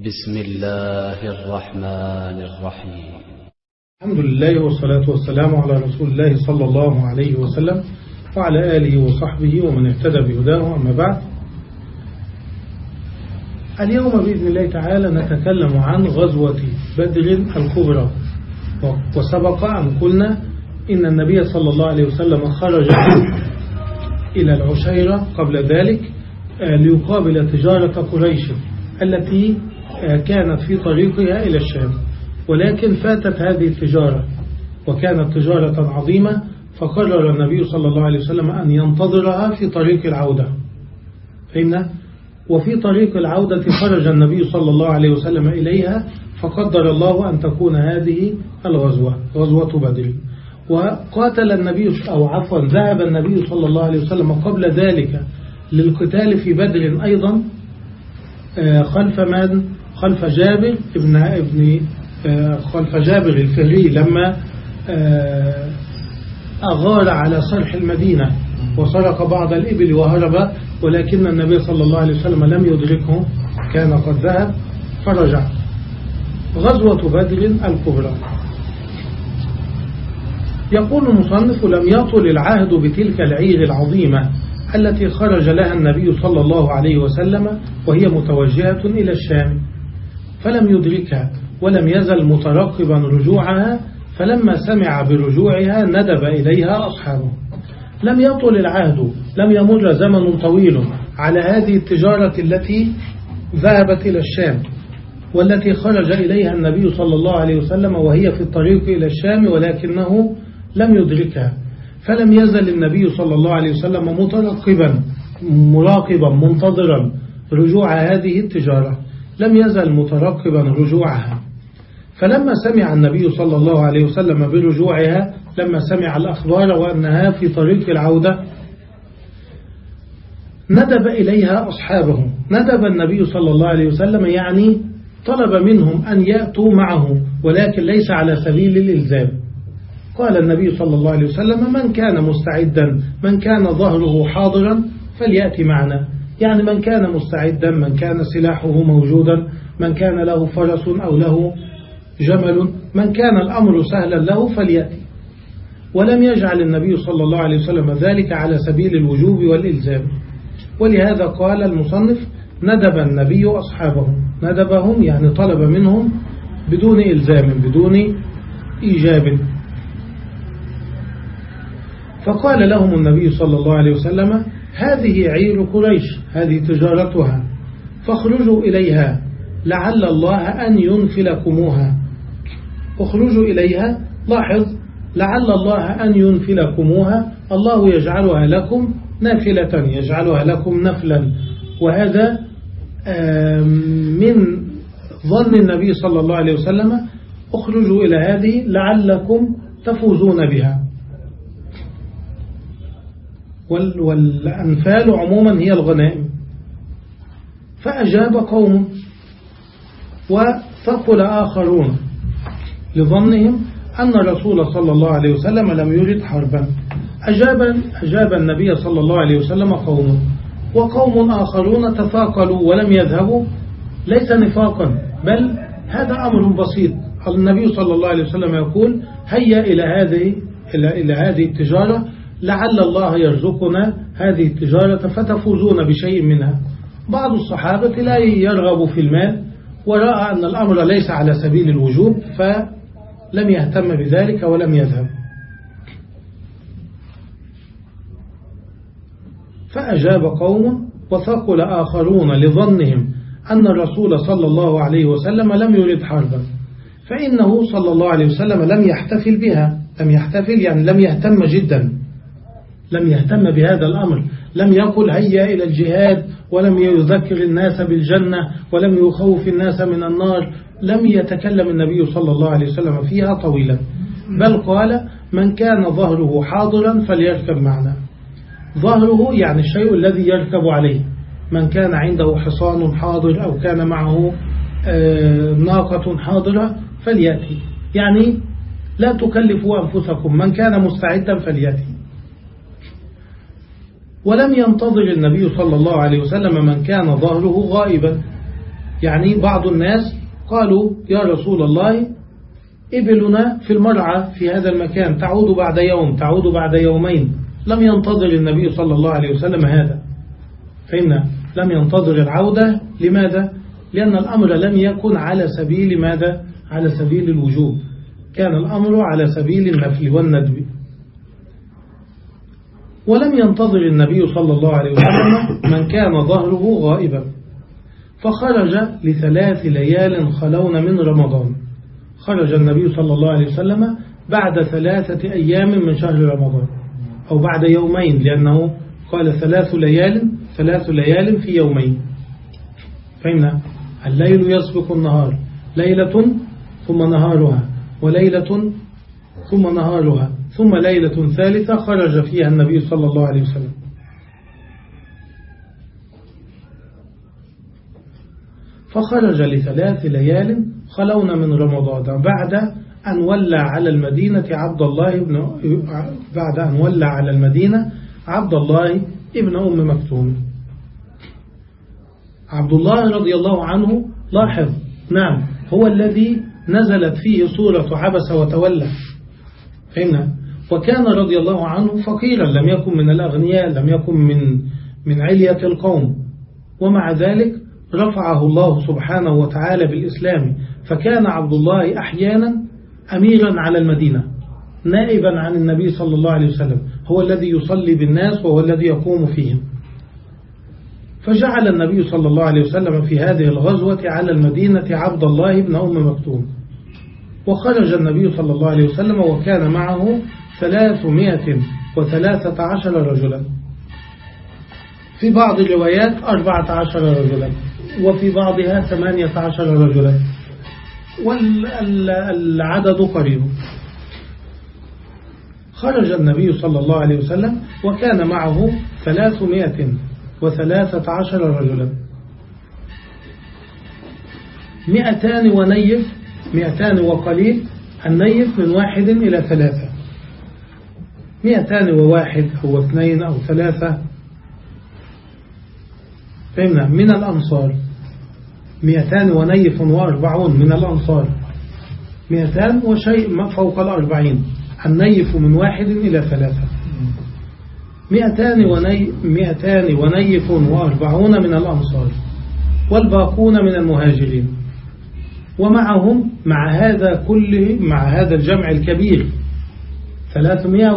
بسم الله الرحمن الرحيم. الحمد لله والصلاة والسلام على رسول الله صلى الله عليه وسلم وعلى آله وصحبه ومن اهتدى بهداه أما بعد. اليوم بإذن الله تعالى نتكلم عن غزوة بدر الكبرى. وسبق أن قلنا إن النبي صلى الله عليه وسلم خرج إلى العشيرة قبل ذلك ليقابل تجارة قريش التي كانت في طريقها إلى الشام ولكن فاتت هذه التجارة وكانت تجارة عظيمة فقرر النبي صلى الله عليه وسلم أن ينتظرها في طريق العودة. فهمنا؟ وفي طريق العودة خرج النبي صلى الله عليه وسلم إليها فقدر الله أن تكون هذه الغزوة غزوة بدر. وقاتل النبي أو عفوا ذهب النبي صلى الله عليه وسلم قبل ذلك للقتال في بدر أيضا خلف من؟ خلف جابر ابن ابن خلف جابر الفهري لما أغار على صرح المدينة وسرق بعض الإبل وهرب ولكن النبي صلى الله عليه وسلم لم يدركه كان قد ذهب فرجع. غزوة بدر الكبرى. يقول المصنف لم يطل العهد بتلك العير العظيمة التي خرج لها النبي صلى الله عليه وسلم وهي متوجهة إلى الشام. فلم يدركها ولم يزل مترقبا رجوعها فلما سمع برجوعها ندب إليها أصحابه. لم يطل العهد لم يمر زمن طويل على هذه التجارة التي ذهبت إلى الشام والتي خرج إليها النبي صلى الله عليه وسلم وهي في الطريق إلى الشام ولكنه لم يدركها. فلم يزل النبي صلى الله عليه وسلم مترقبا مراقبا منتظرا رجوع هذه التجارة. لم يزل مترقبا رجوعها. فلما سمع النبي صلى الله عليه وسلم برجوعها لما سمع الأخبار وأنها في طريق العودة ندب إليها أصحابه. ندب النبي صلى الله عليه وسلم يعني طلب منهم أن يأتوا معه ولكن ليس على سبيل الإلزام. قال النبي صلى الله عليه وسلم من كان مستعدا من كان ظهره حاضرا فليأتي معنا. يعني من كان مستعدا من كان سلاحه موجودا من كان له فرس أو له جمل من كان الأمر سهلا له فليأتي. ولم يجعل النبي صلى الله عليه وسلم ذلك على سبيل الوجوب والإلزام. ولهذا قال المصنف ندب النبي أصحابه. ندبهم يعني طلب منهم بدون إلزام بدون إيجاب. فقال لهم النبي صلى الله عليه وسلم هذه عير قريش هذه تجارتها. فاخرجوا إليها لعل الله أن ينفلكموها. اخرجوا إليها لاحظ لعل الله أن ينفلكموها. الله يجعلها لكم نافلة يجعلها لكم نفلا. وهذا من ظن النبي صلى الله عليه وسلم. اخرجوا إلى هذه لعلكم تفوزون بها. والأنفال عموما هي الغنائم. فأجاب قوم وثقل آخرون لظنهم أن الرسول صلى الله عليه وسلم لم يرد حربا. أجاب, أجاب النبي صلى الله عليه وسلم قوم وقوم آخرون تفاقلوا ولم يذهبوا. ليس نفاقا بل هذا أمر بسيط. النبي صلى الله عليه وسلم يقول هيا إلى هذه إلى, إلى هذه التجارة لعل الله يرزقنا هذه التجارة فتفوزون بشيء منها. بعض الصحابة لا يرغب في المال ورأى أن الأمر ليس على سبيل الوجوب فلم يهتم بذلك ولم يذهب. فأجاب قوم وثقل آخرون لظنهم أن الرسول صلى الله عليه وسلم لم يرد حربا فإنه صلى الله عليه وسلم لم يحتفل بها لم يحتفل يعني لم يهتم جدا. لم يهتم بهذا الأمر لم يقل هيا إلى الجهاد ولم يذكر الناس بالجنة ولم يخوف الناس من النار لم يتكلم النبي صلى الله عليه وسلم فيها طويلا. بل قال من كان ظهره حاضرا فليركب معنا. ظهره يعني الشيء الذي يركب عليه. من كان عنده حصان حاضر أو كان معه ناقة حاضرة فليأتي. يعني لا تكلفوا أنفسكم. من كان مستعدا فليأتي. ولم ينتظر النبي صلى الله عليه وسلم من كان ظهره غائبا. يعني بعض الناس قالوا يا رسول الله إبلنا في المرعى في هذا المكان تعود بعد يوم تعود بعد يومين. لم ينتظر النبي صلى الله عليه وسلم هذا. فإن لم ينتظر العودة لماذا؟ لأن الأمر لم يكن على سبيل ماذا؟ على سبيل الوجوب. كان الأمر على سبيل النفل والندب. ولم ينتظر النبي صلى الله عليه وسلم من كان ظهره غائبا. فخرج لثلاث ليال خلون من رمضان. خرج النبي صلى الله عليه وسلم بعد ثلاثة أيام من شهر رمضان أو بعد يومين لأنه قال ثلاث ليال ثلاث ليال في يومين. فهمنا؟ الليل يسبق النهار ليلة ثم نهارها وليلة ثم نهارها. ثم ليلة ثالثة خرج فيها النبي صلى الله عليه وسلم. فخرج لثلاث ليال خلون من رمضان. بعد أن ولى على المدينة عبد الله بن بعد أن ولى على المدينة عبد الله ابن أم مكتوم. عبد الله رضي الله عنه لاحظ نعم هو الذي نزلت فيه سورة عبس وتولى. فهمنا وكان رضي الله عنه فقيرا لم يكن من الأغنياء لم يكن من من علية القوم. ومع ذلك رفعه الله سبحانه وتعالى بالإسلام. فكان عبد الله أحيانا أميرا على المدينة نائبا عن النبي صلى الله عليه وسلم. هو الذي يصلي بالناس وهو الذي يقوم فيهم. فجعل النبي صلى الله عليه وسلم في هذه الغزوة على المدينة عبد الله بن أم مكتوم. وخرج النبي صلى الله عليه وسلم وكان معه ثلاثمائة وثلاثة عشر رجلا. في بعض الروايات أربعة عشر رجلا وفي بعضها ثمانية عشر رجلا. والعدد قريب. خرج النبي صلى الله عليه وسلم وكان معه ثلاثمائة وثلاثة عشر رجلا. مئتان ونيف مئتان وقليل النيف من واحد إلى ثلاثة. مئتان وواحد أو اثنين أو ثلاثة. فهمنا؟ من الأنصار. مئتان ونيف وأربعون من الأنصار. مئتان وشيء فوق الأربعين. النيف من واحد إلى ثلاثة. مئتان, وني مئتان ونيف وأربعون من الأنصار. والباقون من المهاجرين. ومعهم مع هذا كله مع هذا الجمع الكبير ثلاثمائة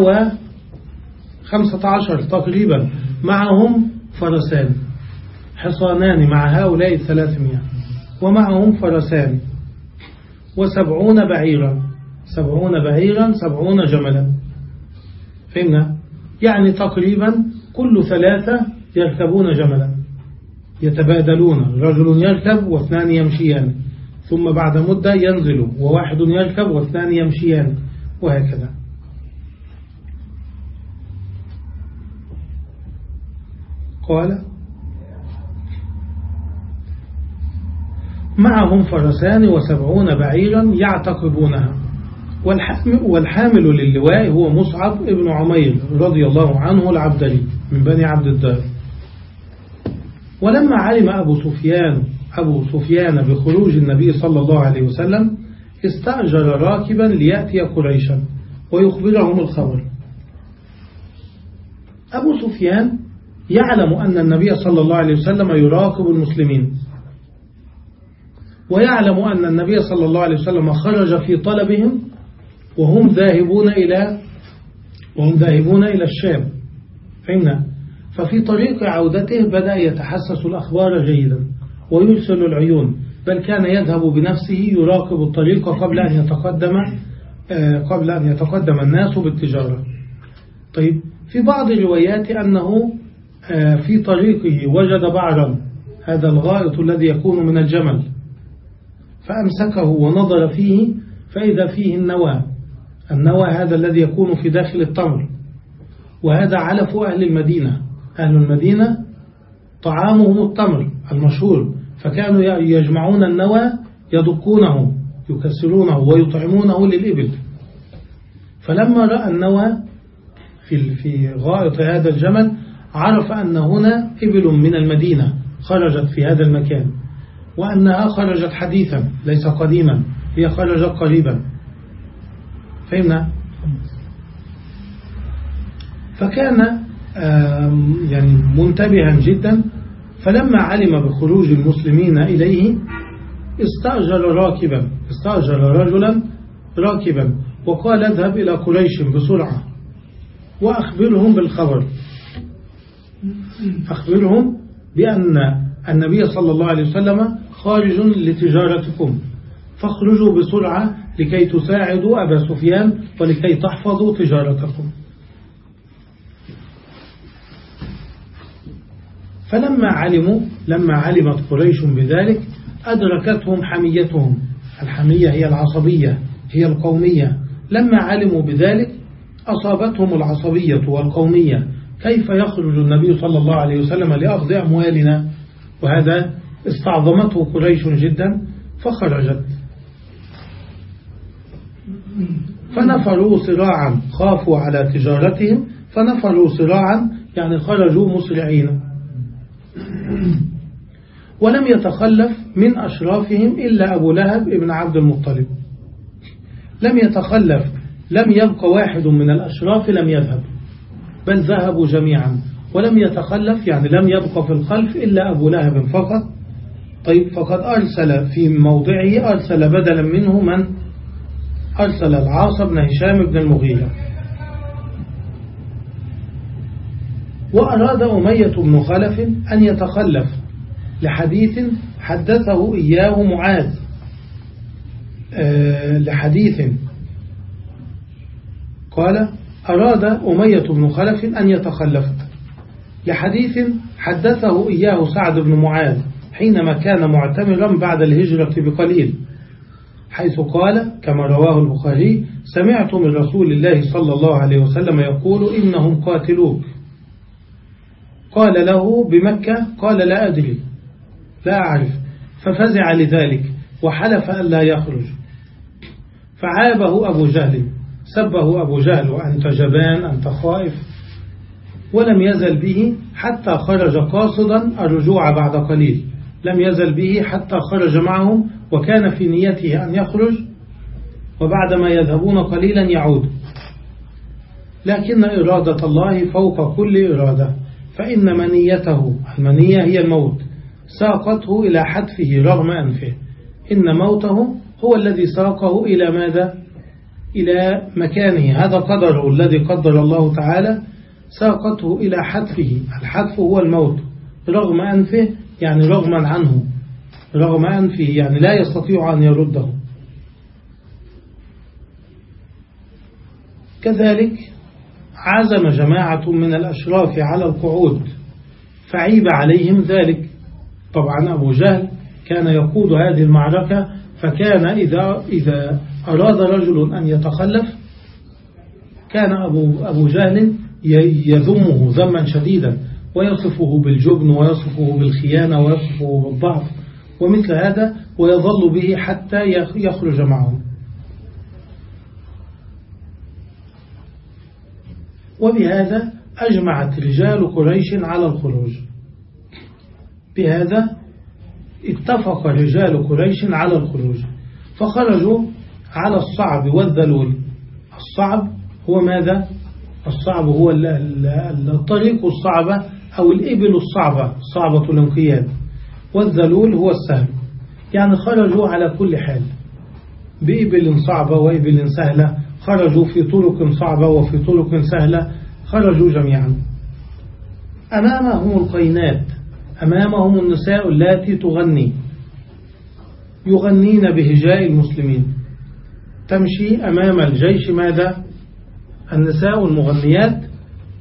وخمسة عشر تقريبا. معهم فرسان. حصانان مع هؤلاء الثلاثمائة. ومعهم فرسان. وسبعون بعيرا. سبعون بعيرا سبعون جملا. فهمنا؟ يعني تقريبا كل ثلاثة يركبون جملا. يتبادلون. رجل يركب واثنان يمشيان. ثم بعد مدة ينزل. وواحد يركب واثنان يمشيان. وهكذا. قال معهم فرسان وسبعون بعيرا يعتقبونها. والحامل للواء هو مصعب ابن عمير رضي الله عنه العبدلي من بني عبد الدار. ولما علم أبو سفيان أبو سفيان بخروج النبي صلى الله عليه وسلم استأجر راكبا ليأتي قريشا ويخبرهم الخبر. أبو سفيان يعلم أن النبي صلى الله عليه وسلم يراقب المسلمين. ويعلم أن النبي صلى الله عليه وسلم خرج في طلبهم وهم ذاهبون إلى وهم ذاهبون إلى الشام. فهمنا ففي طريق عودته بدأ يتحسس الأخبار جيدا ويرسل العيون. بل كان يذهب بنفسه يراقب الطريق قبل أن يتقدم آه، قبل أن يتقدم الناس بالتجارة. طيب في بعض الروايات أنه في طريقه وجد بعرا هذا الغائط الذي يكون من الجمل فأمسكه ونظر فيه فإذا فيه النوى النوى هذا الذي يكون في داخل التمر. وهذا علف أهل المدينة. أهل المدينة طعامهم التمر المشهور فكانوا يجمعون النوى يدقونه يكسرونه ويطعمونه للإبل. فلما رأى النوى في في غائط هذا الجمل عرف أن هنا إبل من المدينة خرجت في هذا المكان وأنها خرجت حديثا ليس قديما هي خرجت قريبا. فهمنا؟ فكان يعني منتبها جدا فلما علم بخروج المسلمين إليه استأجر راكبا استأجر رجلا راكبا وقال اذهب إلى قريش بسرعة وأخبرهم بالخبر. أخبرهم بأن النبي صلى الله عليه وسلم خارج لتجارتكم. فاخرجوا بسرعة لكي تساعدوا أبا سفيان ولكي تحفظوا تجارتكم. فلما علموا لما علمت قريش بذلك أدركتهم حميتهم. الحمية هي العصبية هي القومية. لما علموا بذلك أصابتهم العصبية والقومية. كيف يخرج النبي صلى الله عليه وسلم لأخذ أموالنا وهذا استعظمته قريش جدا فخرجت. فنفروا صراعا خافوا على تجارتهم فنفروا صراعا يعني خرجوا مسرعين. ولم يتخلف من أشرافهم إلا أبو لهب ابن عبد المطلب. لم يتخلف لم يبقى واحد من الأشراف لم يذهب. بل ذهبوا جميعا. ولم يتخلف يعني لم يبقى في الخلف إلا أبو لهب فقط. طيب فقد أرسل في موضعه أرسل بدلا منه من؟ أرسل العاص بن هشام بن المغيرة. وأراد أمية بن خلف أن يتخلف لحديث حدثه إياه معاذ. أه لحديث قال أراد أمية بن خلف أن يتخلف لحديث حدثه إياه سعد بن معاذ حينما كان معتمرا بعد الهجرة بقليل حيث قال كما رواه البخاري سمعت من رسول الله صلى الله عليه وسلم يقول إنهم قاتلوك. قال له بمكة؟ قال لا أدري لا أعرف. ففزع لذلك وحلف أن لا يخرج. فعابه أبو جهل. سبه أبو جهل وأنت جبان أنت خائف ولم يزل به حتى خرج قاصدا الرجوع بعد قليل. لم يزل به حتى خرج معهم وكان في نيته أن يخرج وبعدما يذهبون قليلا يعود. لكن إرادة الله فوق كل إرادة. فإن منيته المنية هي الموت ساقته إلى حتفه رغم أنفه. إن موته هو الذي ساقه إلى ماذا؟ إلى مكانه. هذا قدره الذي قدر الله تعالى ساقته إلى حتفه. الحتف هو الموت. رغم أنفه يعني رغما عنه. رغم أنفه يعني لا يستطيع أن يرده. كذلك عزم جماعة من الأشراف على القعود. فعيب عليهم ذلك. طبعا أبو جهل كان يقود هذه المعركة فكان إذا, إذا أراد رجل أن يتخلف كان أبو, أبو جهل يذمه ذما شديدا ويصفه بالجبن ويصفه بالخيانة ويصفه بالضعف ومثل هذا ويظل به حتى يخرج معهم وبهذا أجمعت رجال قريش على الخروج. بهذا اتفق رجال قريش على الخروج. فخرجوا على الصعب والذلول. الصعب هو ماذا؟ الصعب هو الطريق الصعبة أو الإبل الصعبة صعبة الانقياد. والذلول هو السهل يعني خرجوا على كل حال. بإبل صعبة وإبل سهلة خرجوا في طرق صعبة وفي طرق سهلة خرجوا جميعا. أمامهم القينات أمامهم النساء التي تغني يغنين بهجاء المسلمين. تمشي أمام الجيش. ماذا؟ النساء المغنيات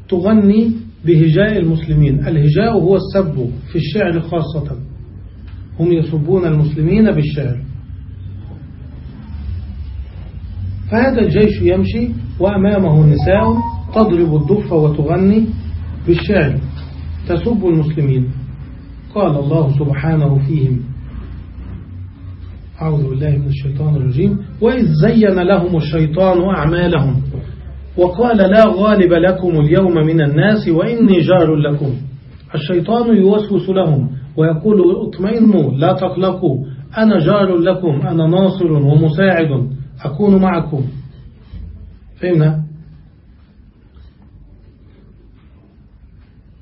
تغني بهجاء المسلمين. الهجاء هو السب في الشعر خاصة. هم يسبون المسلمين بالشعر. فهذا الجيش يمشي وأمامه نساء تضرب الضف وتغني بالشعر. تسب المسلمين. قال الله سبحانه فيهم. أعوذ بالله من الشيطان الرجيم. وإذ زين لهم الشيطان أعمالهم وقال لا غالب لكم اليوم من الناس وإني جار لكم. الشيطان يوسوس لهم ويقول اطمئنوا لا تقلقوا. أنا جار لكم أنا ناصر ومساعد أكون معكم. فهمنا؟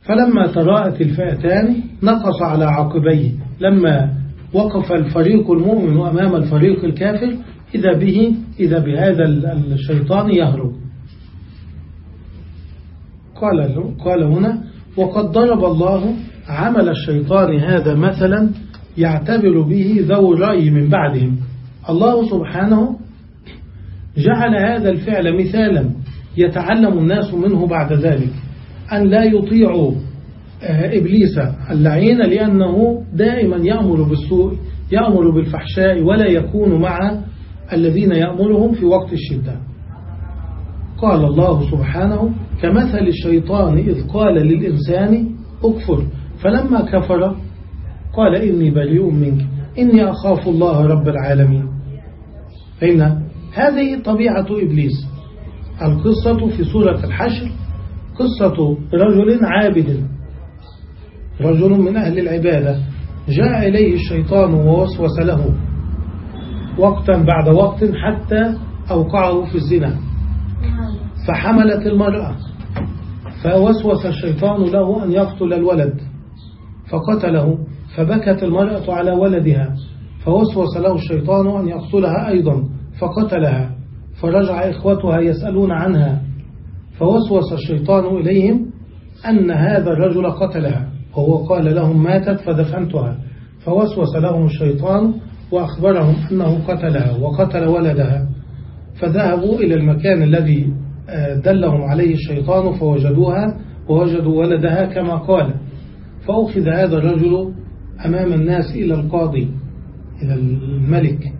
فلما تراءت الفئتان نقص على عقبيه. لما وقف الفريق المؤمن أمام الفريق الكافر إذا به إذا بهذا الشيطان يهرب. قال, قال هنا وقد ضرب الله عمل الشيطان هذا مثلا يعتبر به ذو الرأي من بعدهم. الله سبحانه جعل هذا الفعل مثالا يتعلم الناس منه بعد ذلك أن لا يطيعوا إبليس اللعين لأنه دائما يأمر بالسوء يأمر بالفحشاء ولا يكون مع الذين يأمرهم في وقت الشدة. قال الله سبحانه كمثل الشيطان إذ قال للإنسان أكفر فلما كفر قال إني بريء منك إني أخاف الله رب العالمين فإن هذه طبيعة إبليس. القصة في سورة الحشر قصة رجل عابد رجل من أهل العبادة. جاء إليه الشيطان ووسوس له وقتا بعد وقت حتى أوقعه في الزنا. فحملت المرأة. فوسوس الشيطان له أن يقتل الولد. فقتله. فبكت المرأة على ولدها. فوسوس له الشيطان أن يقتلها أيضا. فقتلها. فرجع إخوتها يسألون عنها. فوسوس الشيطان إليهم أن هذا الرجل قتلها. وهو قال لهم ماتت فدفنتها. فوسوس لهم الشيطان وأخبرهم أنه قتلها وقتل ولدها. فذهبوا إلى المكان الذي آه، دلهم عليه الشيطان فوجدوها ووجدوا ولدها كما قال. فأخذ هذا الرجل أمام الناس إلى القاضي إلى الملك.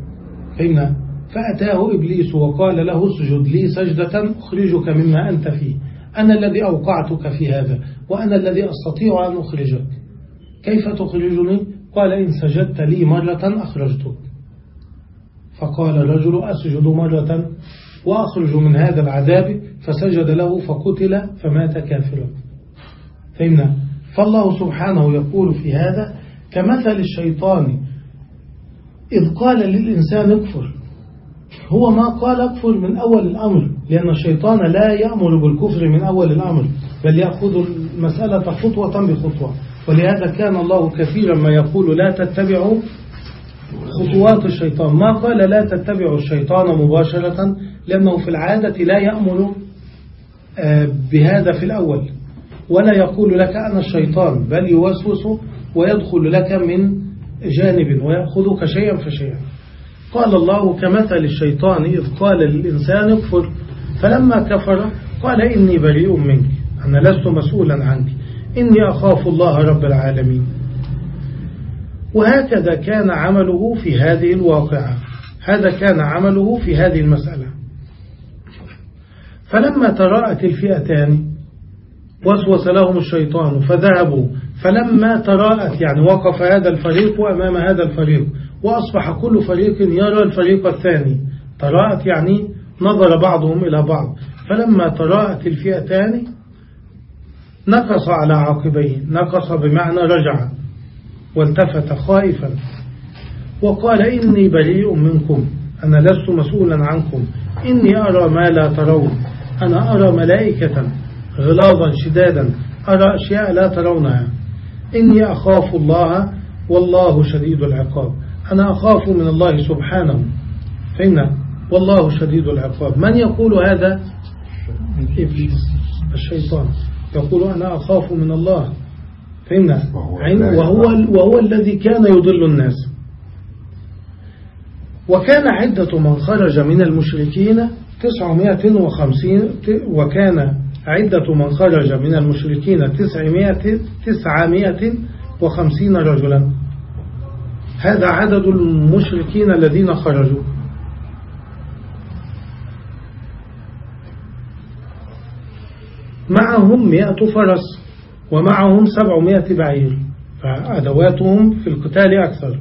فإن فأتاه إبليس وقال له اسجد لي سجدة أخرجك مما أنت فيه. أنا الذي أوقعتك في هذا. وأنا الذي أستطيع أن أخرجك. كيف تخرجني؟ قال إن سجدت لي مرة أخرجتك. فقال الرجل أسجد مرة وأخرج من هذا العذاب؟ فسجد له فقتل فمات كافرا. فإن فالله سبحانه يقول في هذا كمثل الشيطان إذ قال للإنسان اكفر. هو ما قال اكفر من أول الأمر لأن الشيطان لا يأمر بالكفر من أول الأمر. بل يأخذ المسألة خطوة بخطوة. ولهذا كان الله كثيرا ما يقول لا تتبعوا خطوات الشيطان. ما قال لا تتبعوا الشيطان مباشرة لأنه في العادة لا يأمر آه، بهذا في الأول. ولا يقول لك أنا الشيطان بل يوسوس ويدخل لك من جانب ويأخذك شيئا فشيئا. قال الله كمثل الشيطان إذ قال للإنسان اكفر فلما كفر قال إني بريء منك. أنا لست مسؤولا عنك. إني أخاف الله رب العالمين. وهكذا كان عمله في هذه الواقعة. هذا كان عمله في هذه المسألة. فلما تراءت الفئتان وسوس لهم الشيطان فذهبوا. فلما تراءت يعني وقف هذا الفريق أمام هذا الفريق وأصبح كل فريق يرى الفريق الثاني. تراءت يعني نظر بعضهم إلى بعض. فلما تراءت الفئتان نقص على عقبيه نقص بمعنى رجع والتفت خائفا. وقال إني بريء منكم أنا لست مسؤولا عنكم. إني أرى ما لا ترون أنا أرى ملائكة غلاظا شدادا أرى أشياء لا ترونها. إني أخاف الله والله شديد العقاب. أنا أخاف من الله سبحانه. فإن والله شديد العقاب. من يقول هذا؟ إبليس. الشيطان. يقول أنا أخاف من الله. فإن وهو, وهو الذي كان يضل الناس. وكان عدة من خرج من المشركين تسعمائة وخمسين وكان عدة من خرج من المشركين تسعمائة, تسعمائة وخمسين رجلا. هذا عدد المشركين الذين خرجوا. معهم مئة فرس ومعهم سبعمائة بعير فأدواتهم في القتال أكثر.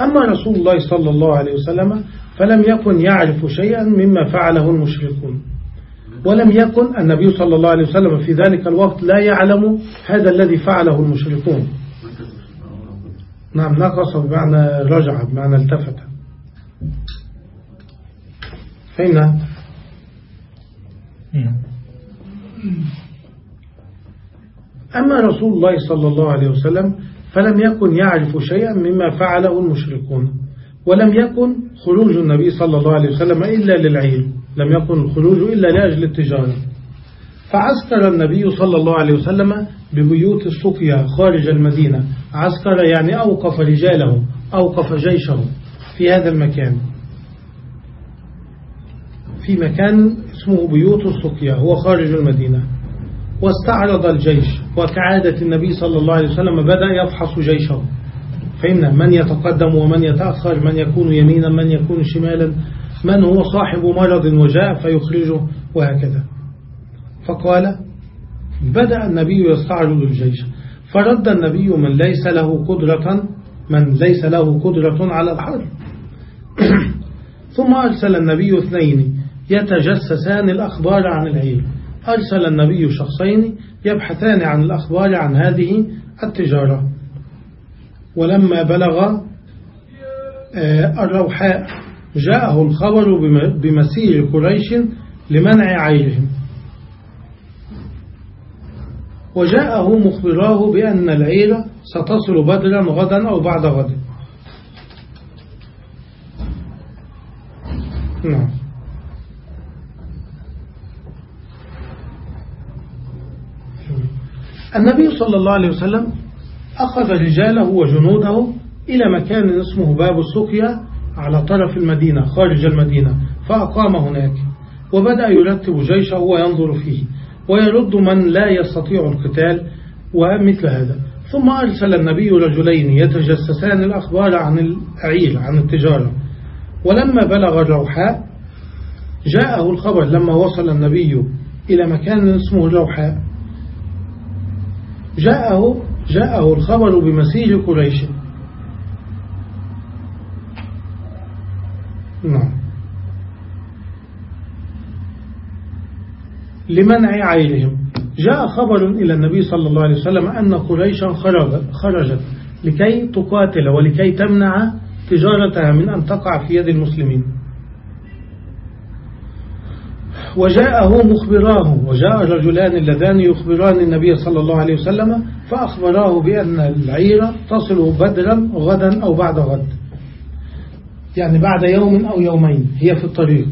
أما رسول الله صلى الله عليه وسلم فلم يكن يعرف شيئا مما فعله المشركون ولم يكن النبي صلى الله عليه وسلم في ذلك الوقت لا يعلم هذا الذي فعله المشركون. نعم نقص بمعنى رجع بمعنى التفت. فهمنا أما رسول الله صلى الله عليه وسلم فلم يكن يعرف شيئا مما فعله المشركون ولم يكن خروج النبي صلى الله عليه وسلم إلا للعير لم يكن الخروج إلا لأجل التجارة. فعسكر النبي صلى الله عليه وسلم ببيوت السقيا خارج المدينة. عسكر يعني أوقف رجاله أوقف جيشه في هذا المكان. في مكان اسمه بيوت السقيا هو خارج المدينة. واستعرض الجيش وكعادة النبي صلى الله عليه وسلم بدأ يفحص جيشه. فإن من يتقدم ومن يتأخر من يكون يمينا من يكون شمالا من هو صاحب مرض وجاء فيخرجه وهكذا. فقال بدأ النبي يستعرض الجيش. فرد النبي من ليس له قدرة من ليس له قدرة على الحرب. ثم أرسل النبي اثنين. يتجسسان الأخبار عن العير أرسل النبي شخصين يبحثان عن الأخبار عن هذه التجارة. ولما بلغ آه، الروحاء جاءه الخبر بمسير قريش لمنع عيرهم وجاءه مخبراه بأن العير ستصل بدرا غدا أو بعد غد. نعم. النبي صلى الله عليه وسلم أخذ رجاله وجنوده إلى مكان اسمه باب السقيا على طرف المدينة خارج المدينة فأقام هناك وبدأ يرتب جيشه وينظر فيه ويرد من لا يستطيع القتال ومثل هذا. ثم أرسل النبي رجلين يتجسسان الأخبار عن العير عن التجارة. ولما بلغ الروحاء جاءه الخبر لما وصل النبي إلى مكان اسمه الروحاء جاءه جاءه الخبر بمسيح قريش. نعم. لمنع عينهم. جاء خبر إلى النبي صلى الله عليه وسلم أن قريشا خرجت لكي تقاتل ولكي تمنع تجارتها من أن تقع في يد المسلمين. وجاءه مخبراه وجاء الرجلان اللذان يخبران النبي صلى الله عليه وسلم فأخبراه بأن العيرة تصل بدرا غدا أو بعد غد. يعني بعد يوم أو يومين هي في الطريق.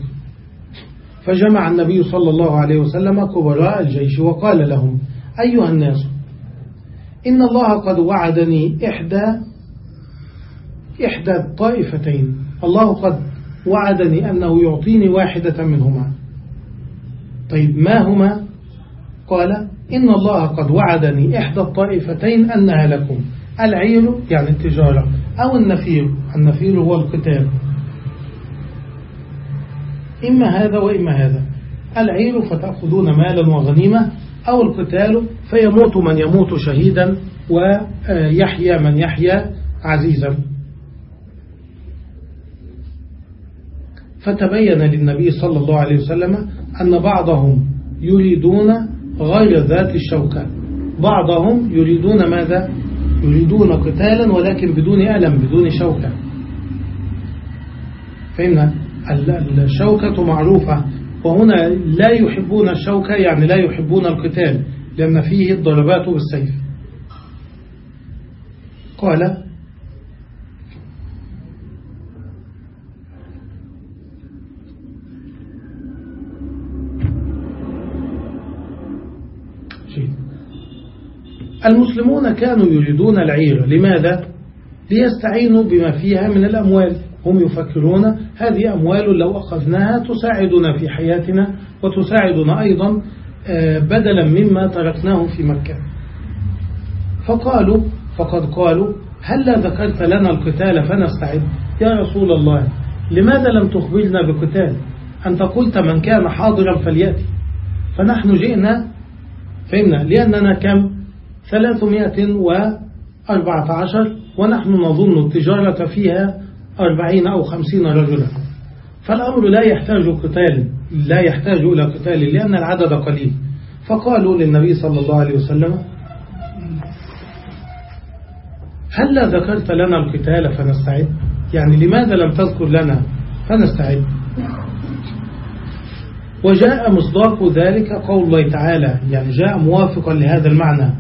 فجمع النبي صلى الله عليه وسلم كبراء الجيش وقال لهم أيها الناس إن الله قد وعدني إحدى إحدى الطائفتين. الله قد وعدني أنه يعطيني واحدة منهما. طيب ما هما؟ قال إن الله قد وعدني إحدى الطائفتين أنها لكم. العير يعني التجارة أو النفير. النفير هو القتال. إما هذا وإما هذا. العير فتأخذون مالا وغنيمة أو القتال فيموت من يموت شهيدا ويحيى من يحيى عزيزا. فتبين للنبي صلى الله عليه وسلم أن بعضهم يريدون غير ذات الشوكة. بعضهم يريدون ماذا؟ يريدون قتالا ولكن بدون ألم بدون شوكة. فإن الشوكة معروفة وهنا لا يحبون الشوكة يعني لا يحبون القتال لأن فيه الضربات بالسيف. قال المسلمون كانوا يريدون العير. لماذا؟ ليستعينوا بما فيها من الأموال. هم يفكرون هذه أموال لو أخذناها تساعدنا في حياتنا وتساعدنا أيضا آه، بدلا مما تركناه في مكة. فقالوا فقد قالوا هل ذكرت لنا القتال فنستعد؟ يا رسول الله لماذا لم تخبرنا بقتال؟ أنت قلت من كان حاضرا فليأتي. فنحن جئنا فإن لأننا كم؟ ثلاثمائة وأربعة عشر ونحن نظن التجارة فيها أربعين أو خمسين رجلا. فالأمر لا يحتاج قتال لا يحتاج إلى قتال لأن العدد قليل. فقالوا للنبي صلى الله عليه وسلم هل ذكرت لنا القتال فنستعد؟ يعني لماذا لم تذكر لنا فنستعد؟ وجاء مصداق ذلك قول الله تعالى يعني جاء موافقا لهذا المعنى.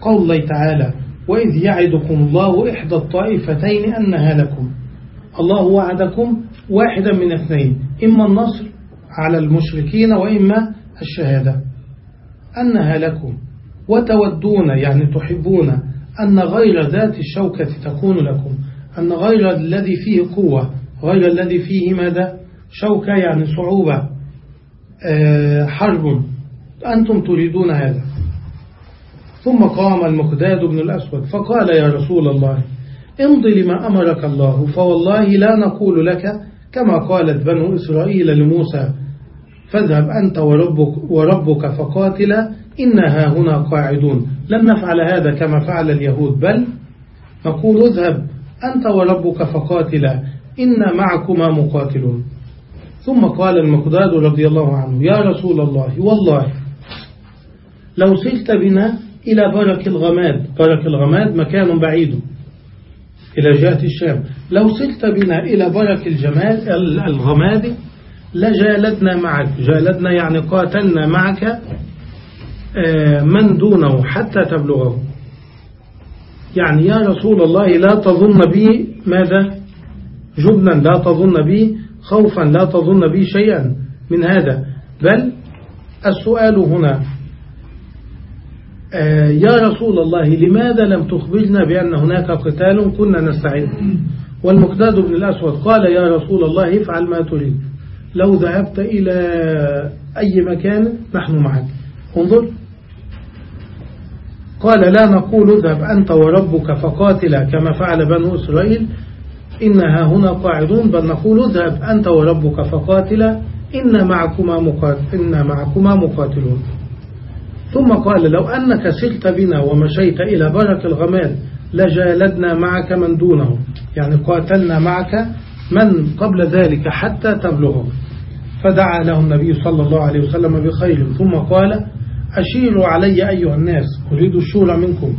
قول الله تعالى وإذ يعدكم الله إحدى الطائفتين أنها لكم الله وعدكم واحدا من اثنين إما النصر على المشركين وإما الشهادة. أنها لكم وتودون يعني تحبون أن غير ذات الشوكة تكون لكم. أن غير الذي فيه قوة. غير الذي فيه ماذا؟ شوكة يعني صعوبة. آه، حرب. أنتم تريدون هذا. ثم قام المقداد بن الأسود فقال يا رسول الله امضي لما أمرك الله فوالله لا نقول لك كما قالت بنو إسرائيل لموسى فاذهب أنت وربك, وربك فقاتلا إنها هنا قاعدون. لم نفعل هذا كما فعل اليهود بل نقول اذهب أنت وربك فقاتلا إن معكما مقاتلون. ثم قال المقداد رضي الله عنه يا رسول الله والله لو سلت بنا إلى برك الغماد. برك الغماد مكان بعيد إلى جهة الشام. لو سلت بنا إلى برك الجمال الغماد لجالدنا معك. جالدنا يعني قاتلنا معك آه، من دونه حتى تبلغه. يعني يا رسول الله لا تظن بي ماذا؟ جبنا لا تظن بي خوفا لا تظن بي شيئا من هذا. بل السؤال هنا يا رسول الله لماذا لم تخبرنا بأن هناك قتال كنا نستعد؟ والمقداد بن الأسود قال يا رسول الله افعل ما تريد. لو ذهبت إلى أي مكان نحن معك. انظر. قال لا نقول اذهب أنت وربك فقاتلا كما فعل بنو إسرائيل. إنها هنا قاعدون بل نقول اذهب أنت وربك فقاتلا إن معكما مقاتلون. ثم قال لو أنك سلت بنا ومشيت إلى برك الغماد لجالدنا معك من دونه. يعني قاتلنا معك من قبل ذلك حتى تبلغه. فدعا له النبي صلى الله عليه وسلم بخير. ثم قال أشيروا علي أيها الناس أريد الشورى منكم.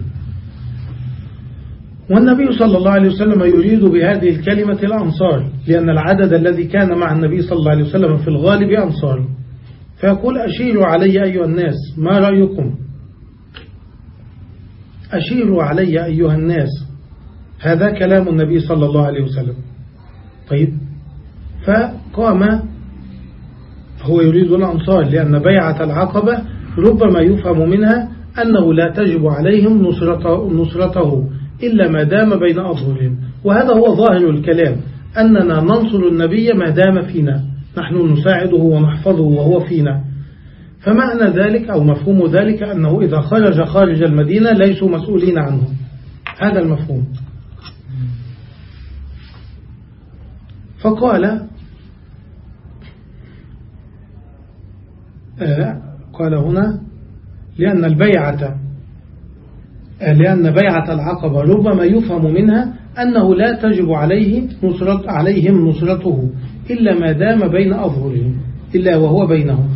والنبي صلى الله عليه وسلم يريد بهذه الكلمة الأنصار لأن العدد الذي كان مع النبي صلى الله عليه وسلم في الغالب أنصار. فيقول أشيروا علي أيها الناس ما رأيكم؟ أشيروا علي أيها الناس هذا كلام النبي صلى الله عليه وسلم. طيب فقام هو يريد الأنصار لأن بيعة العقبة ربما يفهم منها أنه لا تجب عليهم نصرته, نصرته إلا ما دام بين أظهرهم. وهذا هو ظاهر الكلام أننا ننصر النبي ما دام فينا. نحن نساعده ونحفظه وهو فينا. فمعنى ذلك أو مفهوم ذلك أنه إذا خرج خارج المدينة ليسوا مسؤولين عنه هذا المفهوم. فقال قال هنا لأن البيعة لأن بيعة العقبة ربما يفهم منها أنه لا تجب عليه نصرة عليهم نصرته. إلا ما دام بين أظهرهم إلا وهو بينهم.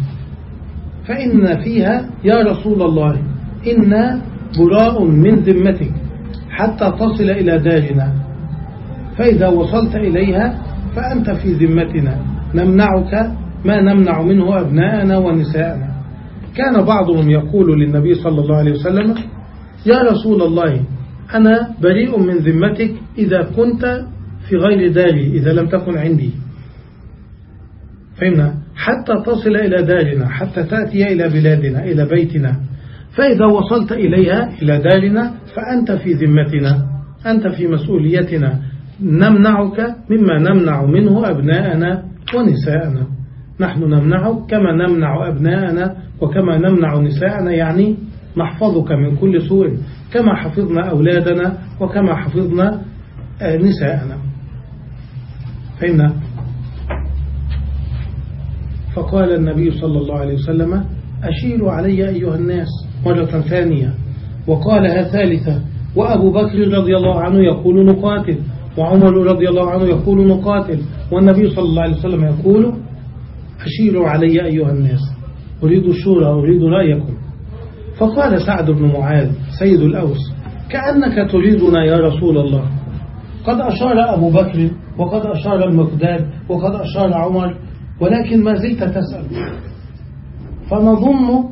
فإن فيها يا رسول الله إنا براء من ذمتك حتى تصل إلى دارنا فإذا وصلت إليها فأنت في ذمتنا. نمنعك ما نمنع منه أبناءنا ونساءنا. كان بعضهم يقول للنبي صلى الله عليه وسلم يا رسول الله أنا بريء من ذمتك إذا كنت في غير داري إذا لم تكن عندي. فهمنا؟ حتى تصل إلى دارنا حتى تأتي إلى بلادنا إلى بيتنا. فإذا وصلت إليها إلى دارنا فأنت في ذمتنا أنت في مسؤوليتنا. نمنعك مما نمنع منه أبناءنا ونساءنا. نحن نمنعك كما نمنع أبناءنا وكما نمنع نساءنا يعني نحفظك من كل سوء. كما حفظنا أولادنا وكما حفظنا آه، نساءنا. فهمنا؟ فقال النبي صلى الله عليه وسلم أشيروا علي أيها الناس مرة ثانية. وقالها ثالثة. وأبو بكر رضي الله عنه يقول نقاتل. وعمر رضي الله عنه يقول نقاتل. والنبي صلى الله عليه وسلم يقول أشيروا علي أيها الناس. أريد الشورى أريد رأيكم. فقال سعد بن معاذ سيد الأوس كأنك تريدنا يا رسول الله. قد أشار أبو بكر وقد أشار المقداد وقد أشار عمر ولكن ما زلت تسأل. فنظن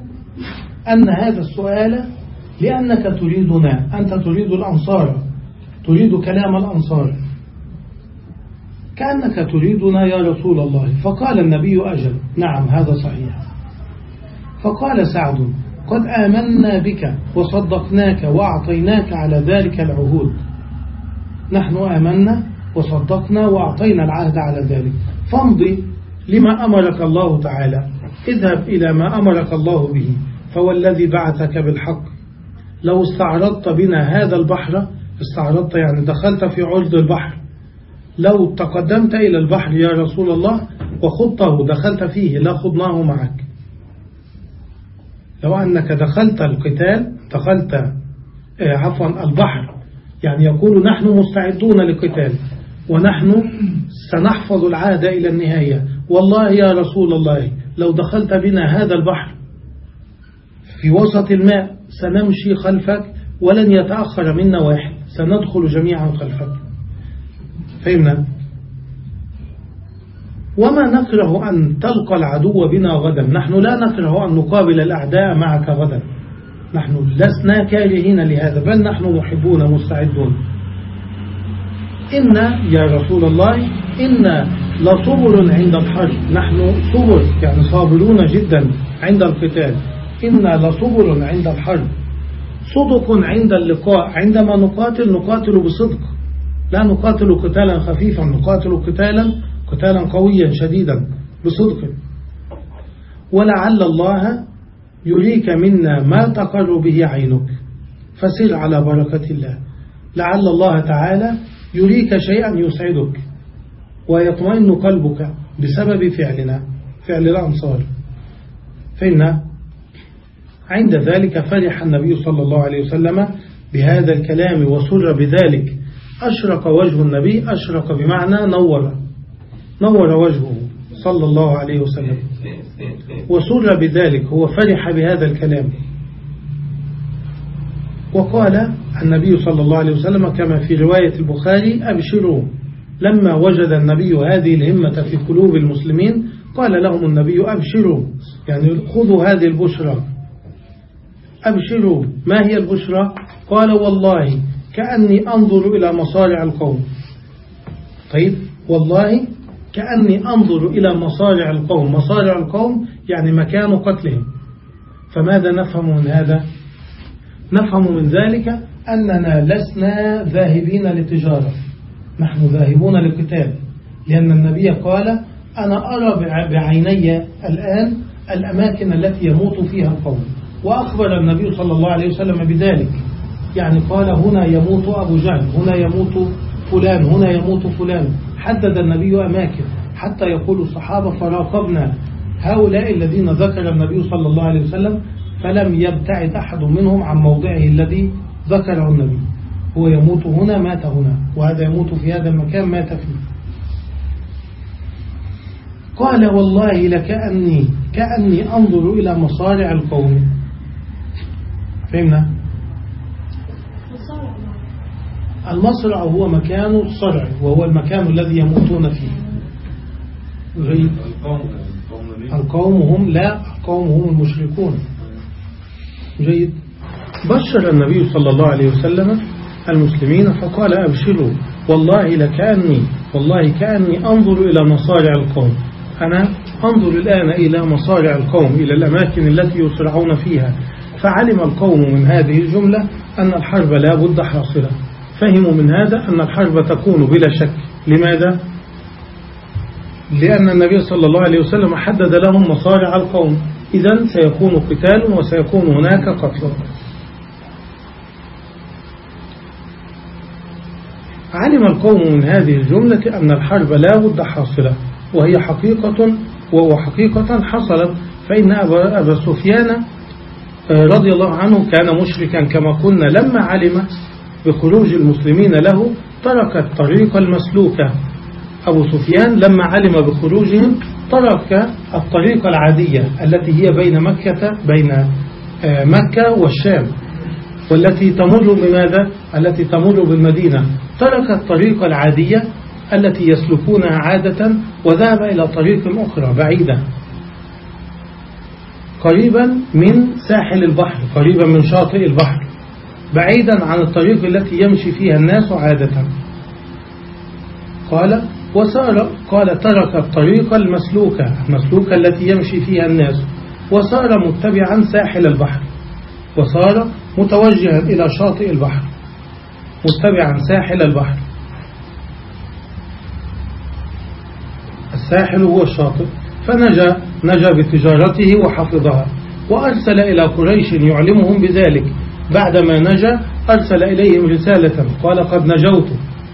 أن هذا السؤال لأنك تريدنا أنت تريد الأنصار تريد كلام الأنصار. كأنك تريدنا يا رسول الله. فقال النبي أجل نعم هذا صحيح. فقال سعد قد آمنا بك وصدقناك وأعطيناك على ذلك العهود. نحن آمنا وصدقنا وأعطينا العهد على ذلك. فامضي. لما أمرك الله تعالى. اذهب إلى ما أمرك الله به. فهو الذي بعثك بالحق. لو استعرضت بنا هذا البحر استعرضت يعني دخلت في عرض البحر. لو تقدمت إلى البحر يا رسول الله وخضته دخلت فيه لا خضناه معك. لو أنك دخلت القتال دخلت آه، عفوا البحر يعني يقول نحن مستعدون للقتال. ونحن سنحفظ العهد إلى النهاية. والله يا رسول الله لو دخلت بنا هذا البحر في وسط الماء سنمشي خلفك ولن يتأخر منا واحد سندخل جميعا خلفك. فهمنا؟ وما نكره أن تلقى العدو بنا غدا. نحن لا نكره أن نقابل الأعداء معك غدا. نحن لسنا كارهين لهذا بل نحن محبون مستعدون. إن يا رسول الله إن لصبر عند الحرب نحن صبر يعني صابرون جدا عند القتال. إن لصبر عند الحرب صدق عند اللقاء. عندما نقاتل نقاتل بصدق. لا نقاتل قتالا خفيفا نقاتل قتالا قتالا قويا شديدا بصدق. ولعل الله يريك منا ما تقر به عينك. فسر على بركة الله. لعل الله تعالى يريك شيئا يسعدك ويطمئن قلبك بسبب فعلنا فعل الأنصار فإن عند ذلك فرح النبي صلى الله عليه وسلم بهذا الكلام وسر بذلك. أشرق وجه النبي أشرق بمعنى نور. نور وجهه صلى الله عليه وسلم. وسر بذلك هو فرح بهذا الكلام. وقال النبي صلى الله عليه وسلم كما في رواية البخاري أبشروا. لما وجد النبي هذه الهمة في قلوب المسلمين قال لهم النبي أبشروا. يعني خذوا هذه البشرى. أبشروا. ما هي البشرى؟ قال والله كأني أنظر إلى مصارع القوم. طيب والله كأني أنظر إلى مصارع القوم. مصارع القوم يعني مكان قتلهم. فماذا نفهم من هذا؟ نفهم من ذلك أننا لسنا ذاهبين للتجارة. نحن ذاهبون للقتال. لأن النبي قال أنا أرى بعيني الآن الأماكن التي يموت فيها القوم. وأخبر النبي صلى الله عليه وسلم بذلك. يعني قال هنا يموت أبو جهل هنا يموت فلان هنا يموت فلان. حدد النبي أماكن. حتى يقول الصحابة فراقبنا هؤلاء الذين ذكر النبي صلى الله عليه وسلم فلم يبتعد أحد منهم عن موضعه الذي ذكره النبي. هو يموت هنا مات هنا. وهذا يموت في هذا المكان مات فيه. قال والله لكأني كأني أنظر إلى مصارع القوم. فهمنا؟ المصرع هو مكان الصرع وهو المكان الذي يموتون فيه. القوم هم لا القوم هم المشركون. جيد. بشر النبي صلى الله عليه وسلم المسلمين فقال أبشروا. والله لكأني والله كأني أنظر إلى مصارع القوم. أنا أنظر الآن إلى مصارع القوم إلى الأماكن التي يصرعون فيها. فعلم القوم من هذه الجملة أن الحرب لا بد حاصلة. فهموا من هذا أن الحرب تكون بلا شك. لماذا؟ لأن النبي صلى الله عليه وسلم حدد لهم مصارع القوم. إذا سيكون قتال وسيكون هناك قتل. علم القوم من هذه الجملة أن الحرب لا بد حاصلة وهي حقيقة وحقيقة حصلت فإن أبا سفيان آه، رضي الله عنه كان مشركا كما قلنا لما علم بخروج المسلمين له ترك الطريق المسلوكة. أبو سفيان لما علم بخروجهم ترك الطريق العادية التي هي بين مكة بين آه، مكة والشام والتي تمر بماذا؟ التي تمر بالمدينة. ترك الطريق العادية التي يسلكونها عادة وذهب إلى طريق أخرى بعيدة. قريبا من ساحل البحر قريبا من شاطئ البحر. بعيدا عن الطريق التي يمشي فيها الناس عادة. قال وسار قال ترك الطريق المسلوكة المسلوكة التي يمشي فيها الناس. وصار متبعا ساحل البحر وصار متوجها إلى شاطئ البحر متبعا ساحل البحر. الساحل هو الشاطئ فنجا نجا بتجارته وحفظها وأرسل إلى قريش يعلمهم بذلك. بعدما نجا أرسل إليهم رسالة قال قد نجوت.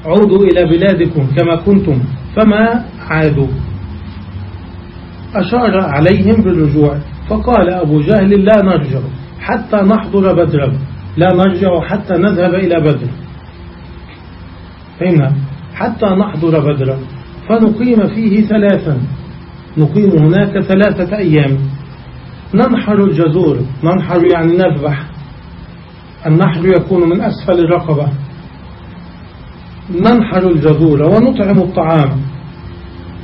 عودوا إلى بلادكم كما كنتم فما عادوا؟ أشار عليهم بالرجوع فقال أبو جهل لا نرجع حتى نحضر بدرا لا نرجع حتى نذهب إلى بدر. فهمنا حتى نحضر بدرا فنقيم فيه ثلاثا نقيم هناك ثلاثة أيام. ننحر الجزور ننحر يعني نذبح. النحر يكون من أسفل الرقبة. ننحر الجزور ونطعم الطعام.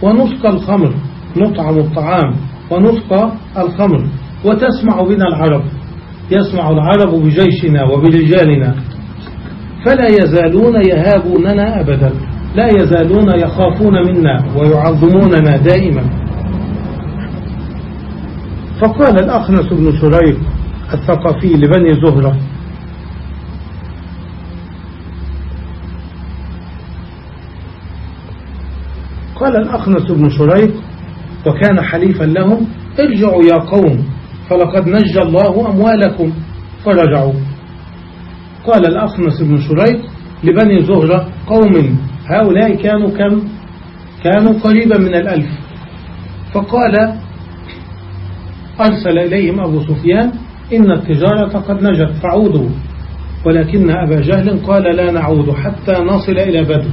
ونسقى الخمر نطعم الطعام ونسقى الخمر. وتسمع بنا العرب يسمع العرب بجيشنا وبرجالنا. فلا يزالون يهابوننا أبدا لا يزالون يخافون منا ويعظموننا دائما. فقال الأخنس بن شريق الثقفي لبني زهرة قال الأخنس بن شريق وكان حليفا لهم ارجعوا يا قوم فلقد نجى الله أموالكم فرجعوا. قال الأخنس بن شريق لبني زهرة قوم هؤلاء كانوا كم؟ كانوا قريبا من الألف. فقال أرسل إليهم أبو سفيان إن التجارة قد نجت فعودوا. ولكن أبا جهل قال لا نعود حتى نصل إلى بدر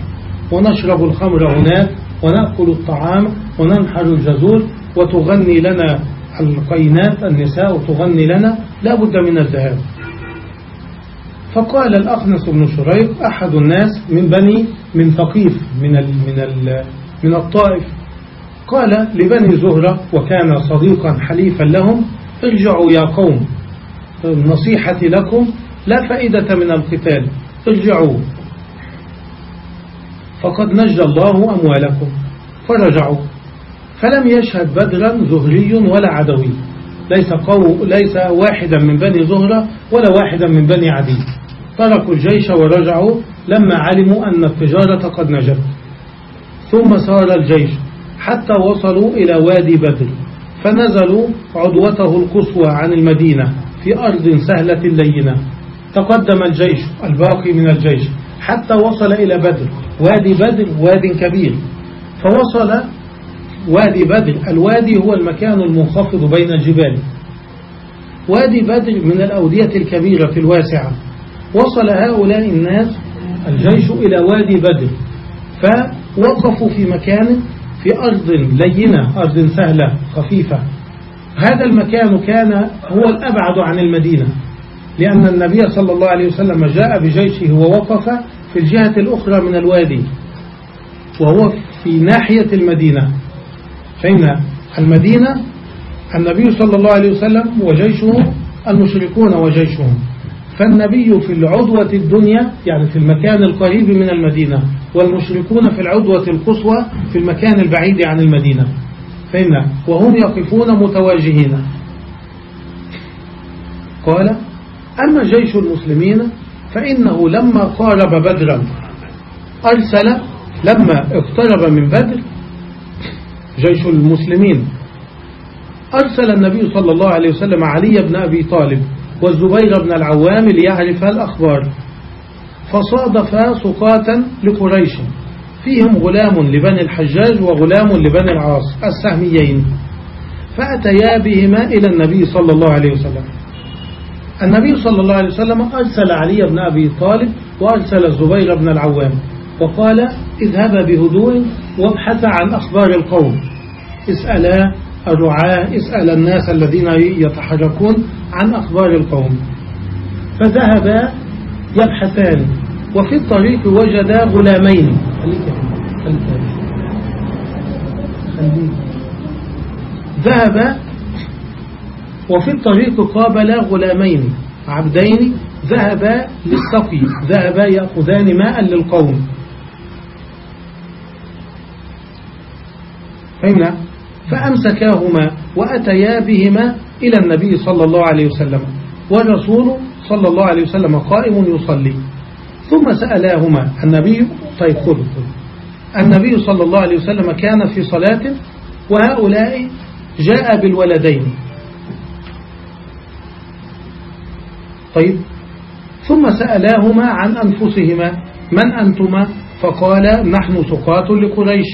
ونشرب الخمر هناك. ونأكل الطعام وننحر الجزور وتغني لنا القينات النساء تغني لنا لا بد من الذهاب. فقال الأخنس بن شريق أحد الناس من بني من ثقيف من ال من ال من الطائف. قال لبني زهرة وكان صديقا حليفا لهم ارجعوا يا قوم نصيحتي لكم لا فائدة من القتال ارجعوا. فقد نجى الله أموالكم فرجعوا. فلم يشهد بدرا زهري ولا عدوي. ليس, قو ليس واحدا من بني زهرة ولا واحدا من بني عدي. تركوا الجيش ورجعوا لما علموا أن التجارة قد نجت. ثم سار الجيش حتى وصلوا إلى وادي بدر. فنزلوا عدوته القصوى عن المدينة في أرض سهلة لينة. تقدم الجيش الباقي من الجيش. حتى وصل إلى بدر. وادي بدر واد كبير. فوصل وادي بدر. الوادي هو المكان المنخفض بين الجبال. وادي بدر من الأودية الكبيرة الواسعة. وصل هؤلاء الناس الجيش إلى وادي بدر. فوقفوا في مكان في أرض لينة أرض سهلة خفيفة. هذا المكان كان هو الأبعد عن المدينة. لأن النبي صلى الله عليه وسلم جاء بجيشه ووقف في الجهة الأخرى من الوادي وهو في ناحية المدينة. فإن المدينة النبي صلى الله عليه وسلم وجيشه المشركون وجيشهم. فالنبي في العدوة الدنيا يعني في المكان القريب من المدينة والمشركون في العدوة القصوى في المكان البعيد عن المدينة. فإن وهم يقفون متواجهين. قال أما جيش المسلمين فإنه لما قارب بدرا أرسل لما اقترب من بدر جيش المسلمين. أرسل النبي صلى الله عليه وسلم علي بن أبي طالب والزبير بن العوام ليعرف الأخبار. فصادف سقاة لقريش. فيهم غلام لبني الحجاج وغلام لبني العاص السهميين. فأتيا بهما إلى النبي صلى الله عليه وسلم. النبي صلى الله عليه وسلم أرسل علي بن أبي طالب وأرسل الزبير بن العوام وقال اذهبا بهدوء وابحثا عن أخبار القوم. اسألا الرعاة اسأل الناس الذين يتحركون عن أخبار القوم. فذهبا يبحثان وفي الطريق وجدا غلامين. ذهب وفي الطريق قابل غلامين عبدين ذهبا للسقي ذهبا يأخذان ماء للقوم. فهمنا فأمسكاهما وأتيا بهما إلى النبي صلى الله عليه وسلم والرسول صلى الله عليه وسلم قائم يصلي. ثم سألاهما النبي طيب خذوا النبي صلى الله عليه وسلم كان في صلاة وهؤلاء جاء بالولدين. طيب. ثم سألاهما عن أنفسهما. من أنتما؟ فقال نحن سقاة لقريش.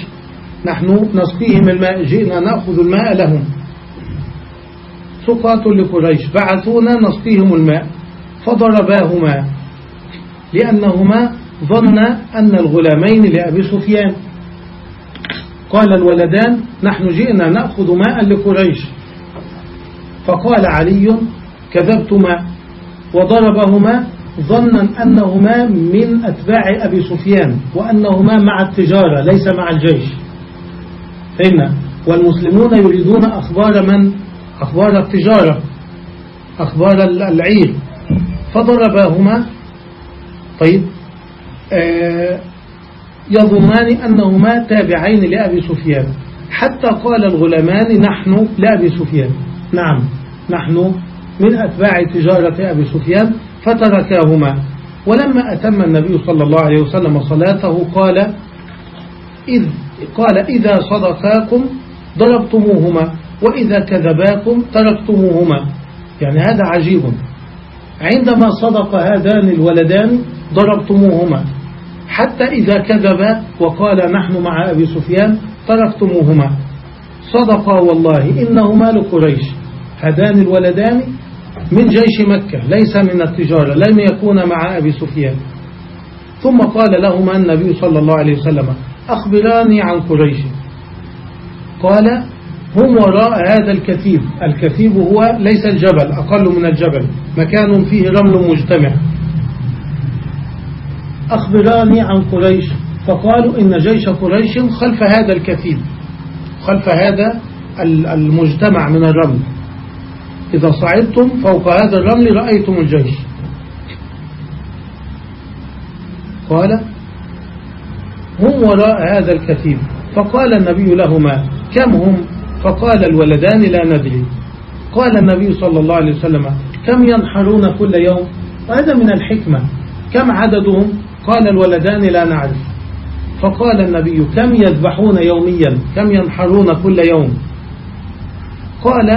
نحن نسقيهم الماء جئنا نأخذ الماء لهم. سقاة لقريش. بعثونا نسقيهم الماء. فضرباهما. لأنهما ظن أن الغلامين لأبي سفيان. قال الولدان نحن جئنا نأخذ ماء لقريش. فقال علي كذبتما. وضربهما ظنا أنهما من أتباع أبي سفيان وأنهما مع التجارة ليس مع الجيش. فإن والمسلمون يريدون أخبار من؟ أخبار التجارة أخبار العير فضرباهما طيب آه يظنان أنهما تابعين لأبي سفيان. حتى قال الغلامان نحن لأبي سفيان. نعم نحن من أتباع تجارة أبي سفيان فتركاهما. ولما أتم النبي صلى الله عليه وسلم صلاته قال إذ قال إذا صدقاكم ضربتموهما وإذا كذباكم تركتموهما. يعني هذا عجيب. عندما صدق هذان الولدان ضربتموهما. حتى إذا كذب وقال نحن مع أبي سفيان تركتموهما. صدقا والله إنهما لقريش. هذان الولدان من جيش مكة ليس من التجارة لم يكون مع أبي سفيان. ثم قال لهما النبي صلى الله عليه وسلم أخبراني عن قريش. قال هم وراء هذا الكثيب الكثيب هو ليس الجبل أقل من الجبل مكان فيه رمل مجتمع. أخبراني عن قريش. فقالوا إن جيش قريش خلف هذا الكثيب خلف هذا المجتمع من الرمل. إذا صعدتم فوق هذا الرمل رأيتم الجيش. قال هم وراء هذا الكثيب فقال النبي لهما كم هم؟ فقال الولدان لا ندري. قال النبي صلى الله عليه وسلم كم ينحرون كل يوم؟ وهذا من الحكمة. كم عددهم؟ قال الولدان لا نعرف. فقال النبي كم يذبحون يوميا؟ كم ينحرون كل يوم؟ قال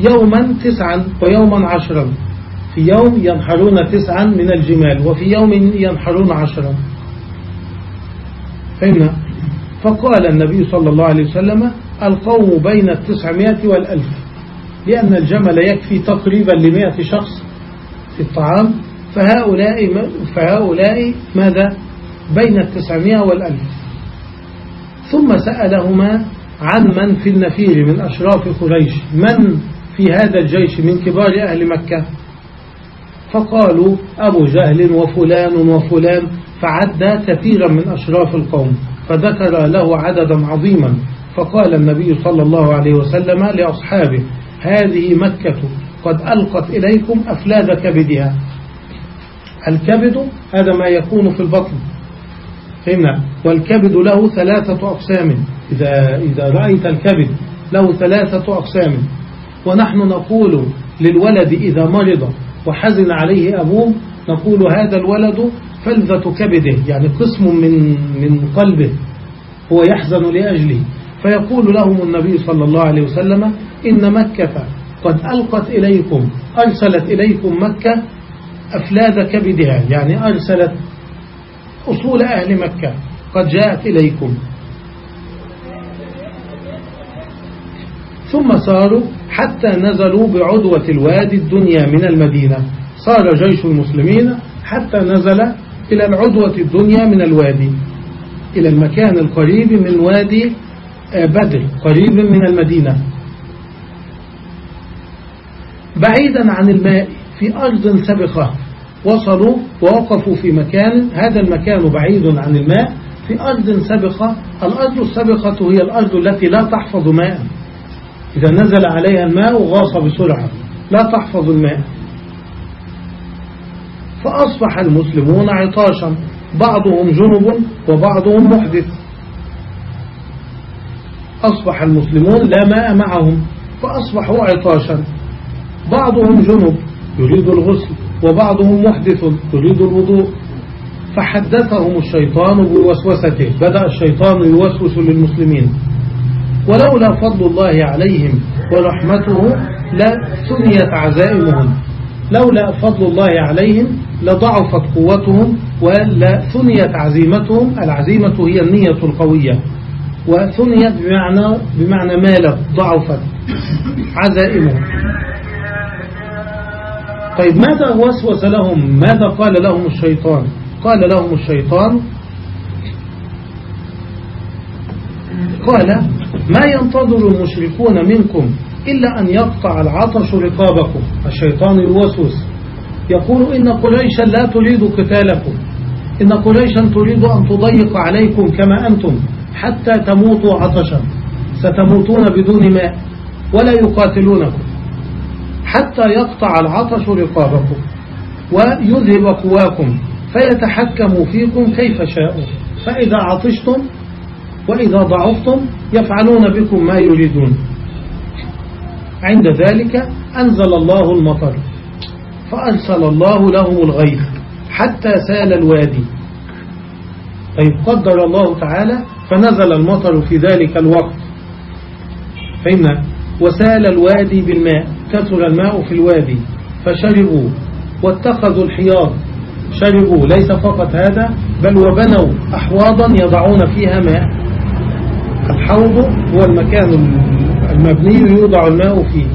يوما تسعا ويوما عشرا. في يوم ينحرون تسعا من الجمال وفي يوم ينحرون عشرا. فهمنا؟ فقال النبي صلى الله عليه وسلم القوم بين التسعمائة والألف. لأن الجمل يكفي تقريبا لمائة شخص في الطعام فهؤلاء, فهؤلاء ماذا؟ بين التسعمائة والألف. ثم سألهما عن من في النفير من أشراف قريش. من؟ في هذا الجيش من كبار أهل مكة. فقالوا أبو جهل وفلان وفلان فعد كثيرا من أشراف القوم فذكر له عددا عظيما. فقال النبي صلى الله عليه وسلم لأصحابه هذه مكة قد ألقت إليكم أفلاد كبدها. الكبد هذا ما يكون في البطن. فهمنا والكبد له ثلاثة أقسام. إذا, إذا رأيت الكبد له ثلاثة أقسام. ونحن نقول للولد إذا مرض وحزن عليه أبوه نقول هذا الولد فلذة كبده يعني قسم من, من قلبه هو يحزن لأجله. فيقول لهم النبي صلى الله عليه وسلم إن مكة قد ألقت إليكم أرسلت إليكم مكة أفلاد كبدها يعني أرسلت أصول أهل مكة قد جاءت إليكم. ثم ساروا حتى نزلوا بعدوة الوادي الدنيا من المدينة. صار جيش المسلمين حتى نزل إلى العدوة الدنيا من الوادي إلى المكان القريب من وادي آه، بدر قريب من المدينة. بعيدا عن الماء في أرض سبقة وصلوا ووقفوا في مكان هذا المكان بعيد عن الماء في أرض سبقة الأرض السبقة هي الأرض التي لا تحفظ ماء. إذا نزل عليها الماء غاص بسرعة. لا تحفظ الماء. فأصبح المسلمون عطاشا. بعضهم جنب وبعضهم محدث. أصبح المسلمون لا ماء معهم فأصبحوا عطاشا. بعضهم جنب يريد الغسل وبعضهم محدث يريد الوضوء. فحدثهم الشيطان بوسوسته. بدأ الشيطان يوسوس للمسلمين. ولولا فضل الله عليهم ورحمته لثنيت عزائمهم. لولا فضل الله عليهم لضعفت قوتهم ولثنيت عزيمتهم. العزيمة هي النية القوية. وثنيت بمعنى, بمعنى مالت ضعفت عزائمهم. طيب ماذا وسوس لهم؟ ماذا قال لهم الشيطان؟ قال لهم الشيطان قال ما ينتظر المشركون منكم إلا أن يقطع العطش رقابكم. الشيطان الوسوس. يقول إن قريشا لا تريد قتالكم. إن قريشا تريد أن تضيق عليكم كما أنتم حتى تموتوا عطشا. ستموتون بدون ماء ولا يقاتلونكم حتى يقطع العطش رقابكم ويذهب قواكم فيتحكموا فيكم كيف شاءوا. فإذا عطشتم وإذا ضعفتم يفعلون بكم ما يريدون. عند ذلك أنزل الله المطر فأرسل الله لهم الغيث حتى سال الوادي. طيب قدر الله تعالى فنزل المطر في ذلك الوقت. فإن وسال الوادي بالماء كثر الماء في الوادي فشربوا واتخذوا الحياض. شربوا ليس فقط هذا بل وبنوا أحواضا يضعون فيها ماء. الحوض هو المكان المبني يوضع الماء فيه.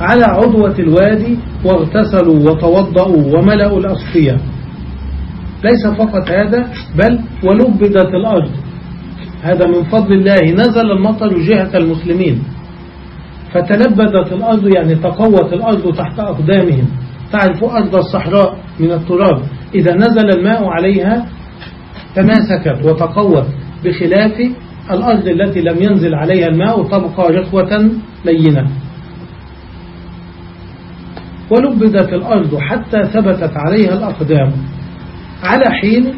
على عضوة الوادي واغتسلوا وتوضأوا وملأوا الأصفية. ليس فقط هذا بل ولبدت الأرض. هذا من فضل الله نزل المطر جهة المسلمين. فتلبدت الأرض يعني تقوت الأرض تحت أقدامهم. تعرف أرض الصحراء من التراب. إذا نزل الماء عليها تماسكت وتقوت بخلاف الأرض التي لم ينزل عليها الماء تبقى رخوة لينة. ولبدت الأرض حتى ثبتت عليها الأقدام على حين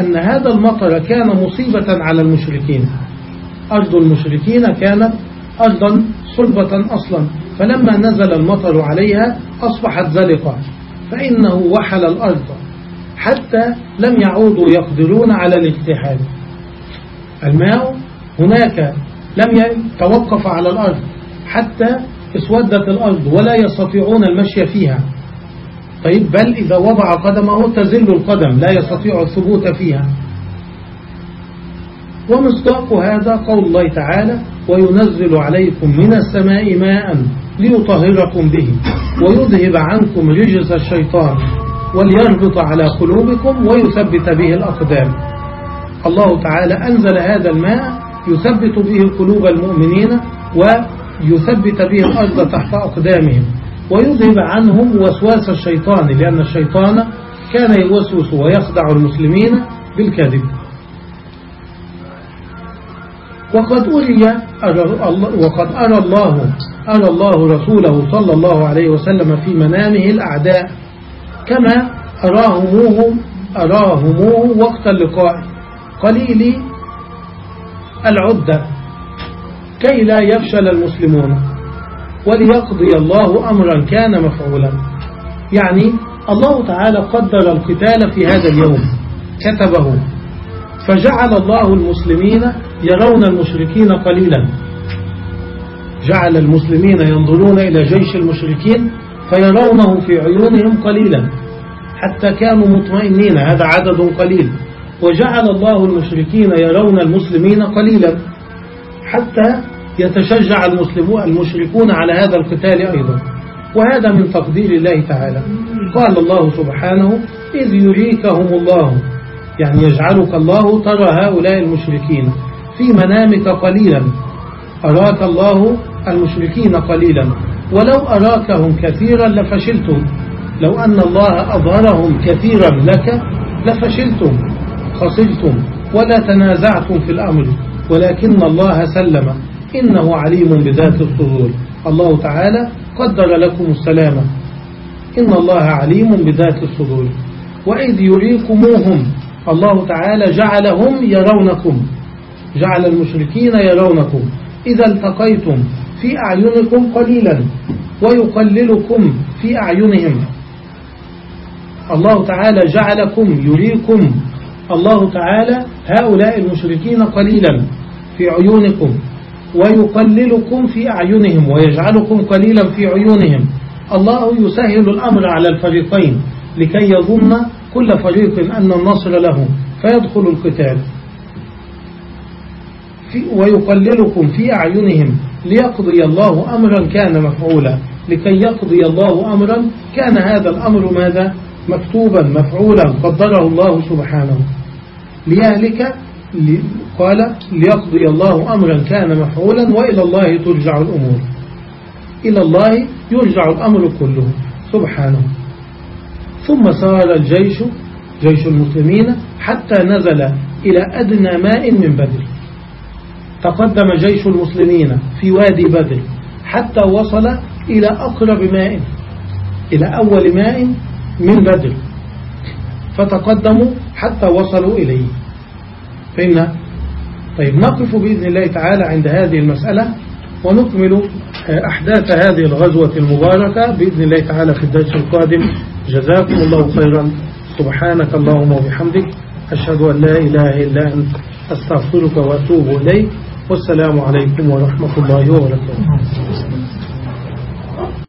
أن هذا المطر كان مصيبة على المشركين. أرض المشركين كانت أرضا صلبة أصلا فلما نزل المطر عليها أصبحت زلقة فإنه وحل الأرض حتى لم يعودوا يقدرون على الاجتهاد. الماء هناك لم يتوقف على الأرض حتى اسودت الأرض ولا يستطيعون المشي فيها. طيب بل إذا وضع قدمه تزل القدم لا يستطيع الثبوت فيها. ومصداق هذا قول الله تعالى وينزل عليكم من السماء ماء ليطهركم به ويذهب عنكم رجز الشيطان وليربط على قلوبكم ويثبت به الأقدام. الله تعالى أنزل هذا الماء يثبت به قلوب المؤمنين ويثبت به الأرض تحت أقدامهم ويذهب عنهم وسواس الشيطان لأن الشيطان كان يوسوس ويخدع المسلمين بالكذب. وقد أري وقد أرى الله أرى الله رسوله صلى الله عليه وسلم في منامه الأعداء كما أراهموه أراهموه وقت اللقاء. قليل العدة كي لا يفشل المسلمون وليقضي الله أمرا كان مفعولا. يعني الله تعالى قدر القتال في هذا اليوم كتبه. فجعل الله المسلمين يرون المشركين قليلا. جعل المسلمين ينظرون إلى جيش المشركين فيرونه في عيونهم قليلا. حتى كانوا مطمئنين هذا عدد قليل. وجعل الله المشركين يرون المسلمين قليلا. حتى يتشجع المسلمون المشركون على هذا القتال أيضا. وهذا من تقدير الله تعالى. قال الله سبحانه إذ يريكهم الله يعني يجعلك الله ترى هؤلاء المشركين في منامك قليلا. أراك الله المشركين قليلا. ولو أراكهم كثيرا لفشلتم. لو أن الله أظهرهم كثيرا لك لفشلتم. خسرتم ولا تنازعتم في الأمر ولكن الله سلم. إنه عليم بذات الصدور. الله تعالى قدر لكم السلامة. إن الله عليم بذات الصدور. وإذ يريكموهم الله تعالى جعلهم يرونكم. جعل المشركين يرونكم. إذا التقيتم في أعينكم قليلا ويقللكم في أعينهم. الله تعالى جعلكم يريكم الله تعالى هؤلاء المشركين قليلا في عيونكم ويقللكم في أعينهم ويجعلكم قليلا في عيونهم. الله يسهل الأمر على الفريقين لكي يظن كل فريق أن النصر له فيدخل القتال. ويقللكم في أعينهم ليقضي الله أمرا كان مفعولا لكي يقضي الله أمرا. كان هذا الأمر ماذا؟ مكتوبا مفعولا قدره الله سبحانه. ليهلك قال ليقضي الله أمرا كان مفعولا وإلى الله ترجع الأمور. إلى الله يرجع الأمر كله سبحانه. ثم سار الجيش جيش المسلمين حتى نزل إلى أدنى ماء من بدر. تقدم جيش المسلمين في وادي بدر حتى وصل إلى أقرب ماء إلى أول ماء من بدر. فتقدموا حتى وصلوا إليه. فهمنا طيب نقف بإذن الله تعالى عند هذه المسألة ونكمل أحداث هذه الغزوة المباركة بإذن الله تعالى في الدرس القادم. جزاكم الله خيرا. سبحانك اللهم وبحمدك أشهد أن لا إله إلا أنت أستغفرك وأتوب إليك. والسلام عليكم ورحمة الله وبركاته.